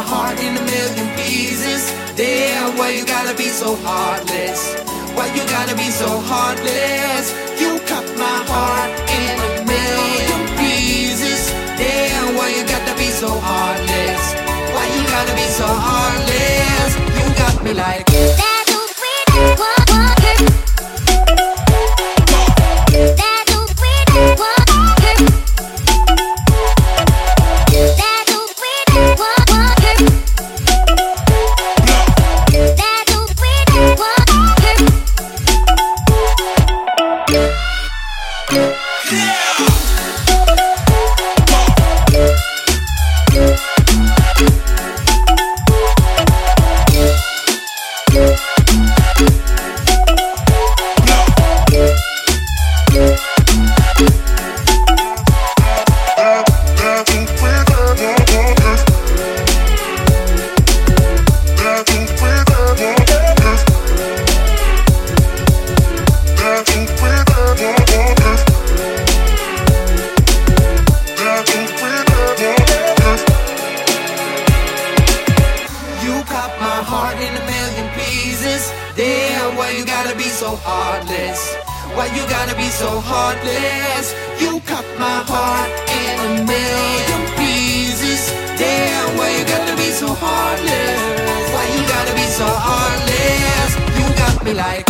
my heart in a million pieces. Damn, why you gotta be so heartless? Why you gotta be so heartless? You cut my heart in a million pieces. Damn, why you gotta be so heartless? Why you gotta be so heartless? You got me like. You million pieces. Damn, why you gotta be so heartless? Why you gotta be so heartless? You cut my heart in a million pieces. Damn, why you gotta be so heartless? Why you gotta be so heartless? You got me like.